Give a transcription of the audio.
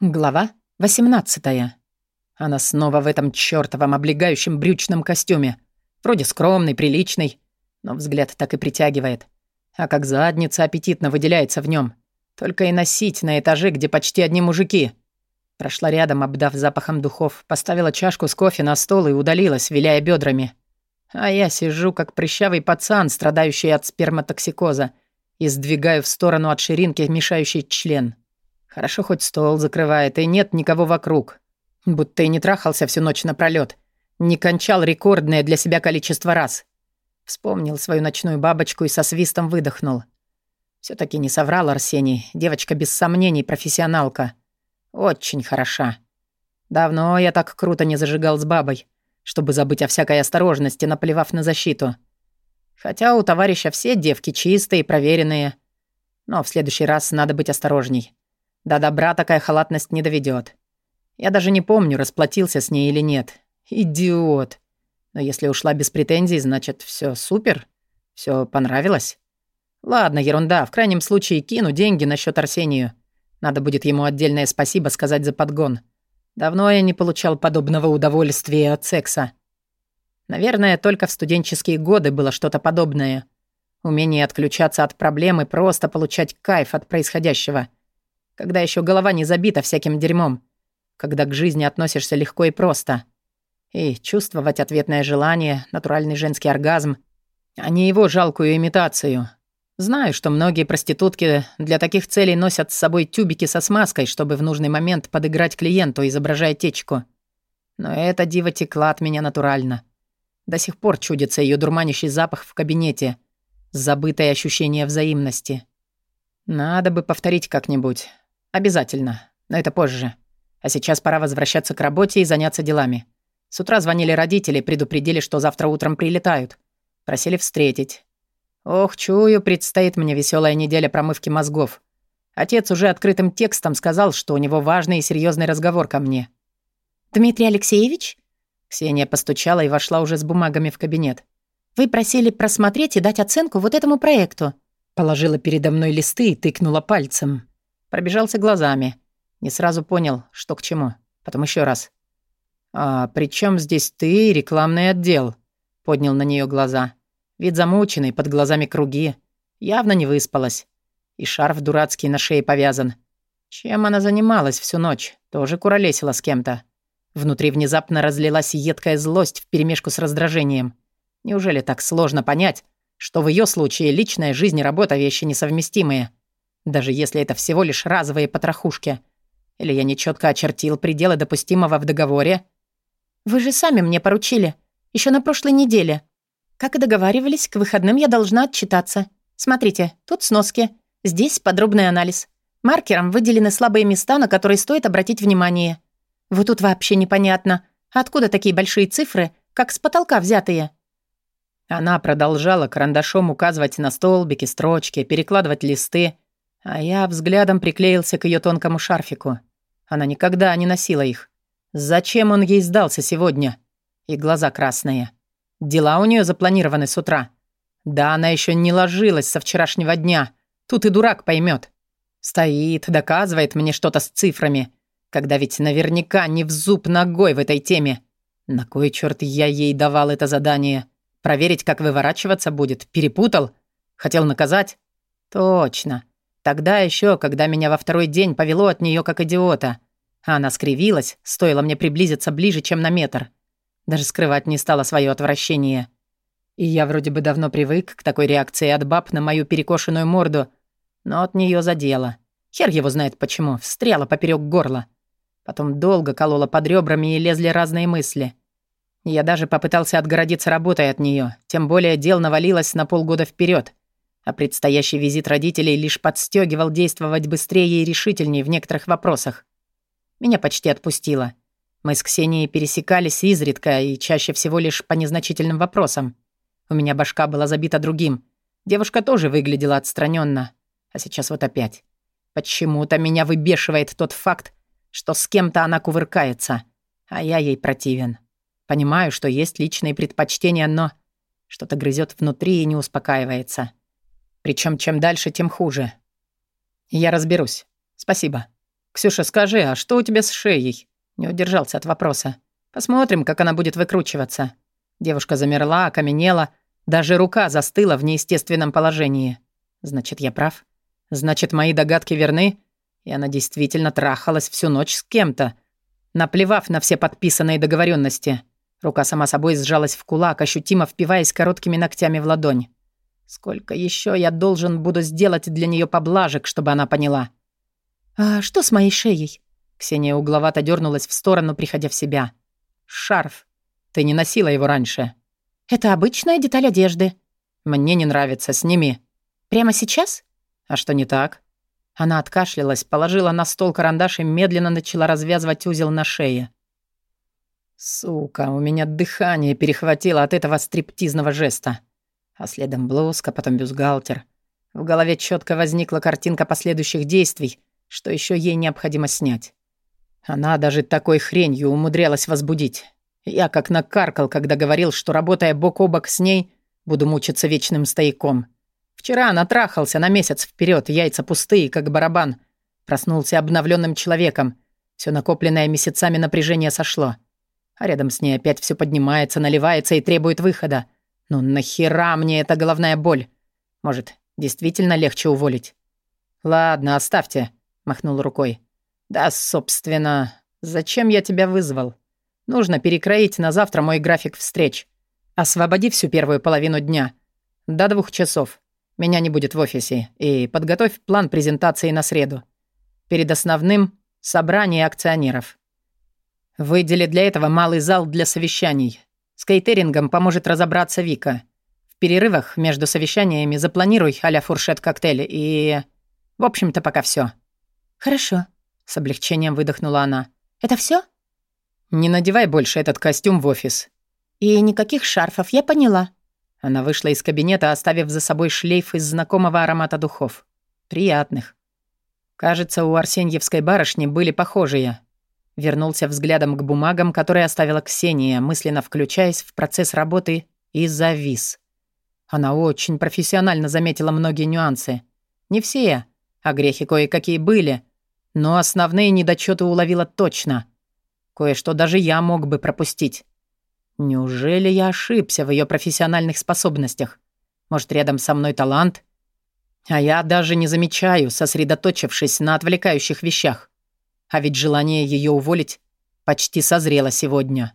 Глава 18. Она снова в этом чёртовом облегающем брючном костюме. Вроде скромный, приличный, но взгляд так и притягивает. А как задница аппетитно выделяется в нём. Только и носить на этаже, где почти одни мужики. Прошла рядом, обдав запахом духов, поставила чашку с кофе на стол и удалилась, виляя бёдрами. А я сижу, как прыщавый пацан, страдающий от сперматоксикоза, и сдвигаю в сторону от ширинки мешающий член. Хорошо хоть стол закрывает, и нет никого вокруг. Будто и не трахался всю ночь напролёт. Не кончал рекордное для себя количество раз. Вспомнил свою ночную бабочку и со свистом выдохнул. все таки не соврал Арсений. Девочка без сомнений профессионалка. Очень хороша. Давно я так круто не зажигал с бабой, чтобы забыть о всякой осторожности, наплевав на защиту. Хотя у товарища все девки чистые, проверенные. Но в следующий раз надо быть осторожней. До добра такая халатность не доведет. Я даже не помню, расплатился с ней или нет. Идиот. Но если ушла без претензий, значит, все супер? Все понравилось? Ладно, ерунда. В крайнем случае кину деньги на счет Арсению. Надо будет ему отдельное спасибо сказать за подгон. Давно я не получал подобного удовольствия от секса. Наверное, только в студенческие годы было что-то подобное. Умение отключаться от проблемы, просто получать кайф от происходящего — когда еще голова не забита всяким дерьмом, когда к жизни относишься легко и просто. И чувствовать ответное желание, натуральный женский оргазм, а не его жалкую имитацию. Знаю, что многие проститутки для таких целей носят с собой тюбики со смазкой, чтобы в нужный момент подыграть клиенту, изображая течку. Но эта дива текла от меня натурально. До сих пор чудится ее дурманящий запах в кабинете, забытое ощущение взаимности. Надо бы повторить как-нибудь. «Обязательно. Но это позже. А сейчас пора возвращаться к работе и заняться делами. С утра звонили родители, предупредили, что завтра утром прилетают. Просили встретить. Ох, чую, предстоит мне веселая неделя промывки мозгов. Отец уже открытым текстом сказал, что у него важный и серьезный разговор ко мне. «Дмитрий Алексеевич?» Ксения постучала и вошла уже с бумагами в кабинет. «Вы просили просмотреть и дать оценку вот этому проекту». Положила передо мной листы и тыкнула пальцем. Пробежался глазами. Не сразу понял, что к чему. Потом еще раз. «А при чем здесь ты рекламный отдел?» Поднял на нее глаза. Вид замученный, под глазами круги. Явно не выспалась. И шарф дурацкий на шее повязан. Чем она занималась всю ночь? Тоже куролесила с кем-то. Внутри внезапно разлилась едкая злость вперемешку с раздражением. Неужели так сложно понять, что в ее случае личная жизнь и работа вещи несовместимые? Даже если это всего лишь разовые потрохушки. Или я нечётко очертил пределы допустимого в договоре? Вы же сами мне поручили. Еще на прошлой неделе. Как и договаривались, к выходным я должна отчитаться. Смотрите, тут сноски. Здесь подробный анализ. Маркером выделены слабые места, на которые стоит обратить внимание. Вот тут вообще непонятно, откуда такие большие цифры, как с потолка взятые. Она продолжала карандашом указывать на столбики, строчки, перекладывать листы, а я взглядом приклеился к ее тонкому шарфику. Она никогда не носила их. Зачем он ей сдался сегодня? И глаза красные. Дела у нее запланированы с утра. Да, она еще не ложилась со вчерашнего дня. Тут и дурак поймет. Стоит, доказывает мне что-то с цифрами. Когда ведь наверняка не в зуб ногой в этой теме. На кой черт я ей давал это задание? Проверить, как выворачиваться будет? Перепутал? Хотел наказать? Точно. Тогда еще, когда меня во второй день повело от нее как идиота. она скривилась, стоило мне приблизиться ближе, чем на метр. Даже скрывать не стала свое отвращение. И я вроде бы давно привык к такой реакции от баб на мою перекошенную морду, но от нее задело. Хер его знает почему, встряла поперек горла. Потом долго колола под ребрами и лезли разные мысли. Я даже попытался отгородиться работой от нее, тем более дел навалилось на полгода вперед а предстоящий визит родителей лишь подстегивал действовать быстрее и решительнее в некоторых вопросах. Меня почти отпустило. Мы с Ксенией пересекались изредка и чаще всего лишь по незначительным вопросам. У меня башка была забита другим. Девушка тоже выглядела отстраненно, А сейчас вот опять. Почему-то меня выбешивает тот факт, что с кем-то она кувыркается, а я ей противен. Понимаю, что есть личные предпочтения, но что-то грызет внутри и не успокаивается. Причем чем дальше, тем хуже. Я разберусь. Спасибо. «Ксюша, скажи, а что у тебя с шеей?» Не удержался от вопроса. «Посмотрим, как она будет выкручиваться». Девушка замерла, окаменела, даже рука застыла в неестественном положении. Значит, я прав? Значит, мои догадки верны? И она действительно трахалась всю ночь с кем-то, наплевав на все подписанные договоренности. Рука сама собой сжалась в кулак, ощутимо впиваясь короткими ногтями в ладонь. Сколько еще я должен буду сделать для нее поблажек, чтобы она поняла? «А что с моей шеей?» Ксения угловато дернулась в сторону, приходя в себя. «Шарф. Ты не носила его раньше». «Это обычная деталь одежды». «Мне не нравится. Сними». «Прямо сейчас?» «А что не так?» Она откашлялась, положила на стол карандаш и медленно начала развязывать узел на шее. Сука, у меня дыхание перехватило от этого стриптизного жеста. А следом блузка, потом бюстгальтер. В голове четко возникла картинка последующих действий, что еще ей необходимо снять. Она даже такой хренью умудрялась возбудить. Я как накаркал, когда говорил, что, работая бок о бок с ней, буду мучиться вечным стояком. Вчера натрахался на месяц вперед, яйца пустые, как барабан. Проснулся обновленным человеком. Все накопленное месяцами напряжение сошло. А рядом с ней опять все поднимается, наливается и требует выхода. Ну нахера мне эта головная боль? Может, действительно легче уволить? Ладно, оставьте, махнул рукой. Да, собственно, зачем я тебя вызвал? Нужно перекроить на завтра мой график встреч. Освободи всю первую половину дня. До двух часов. Меня не будет в офисе. И подготовь план презентации на среду. Перед основным — собрание акционеров. Выдели для этого малый зал для совещаний. С кейтерингом поможет разобраться Вика. В перерывах между совещаниями запланируй а-ля фуршет коктейли и... В общем-то, пока все. «Хорошо», — с облегчением выдохнула она. «Это все? «Не надевай больше этот костюм в офис». «И никаких шарфов, я поняла», она вышла из кабинета, оставив за собой шлейф из знакомого аромата духов. Приятных. Кажется, у Арсеньевской барышни были похожие. Вернулся взглядом к бумагам, которые оставила Ксения, мысленно включаясь в процесс работы, и завис. Она очень профессионально заметила многие нюансы. Не все, а грехи кое-какие были, но основные недочеты уловила точно. Кое-что даже я мог бы пропустить. Неужели я ошибся в ее профессиональных способностях? Может, рядом со мной талант? А я даже не замечаю, сосредоточившись на отвлекающих вещах. А ведь желание ее уволить почти созрело сегодня.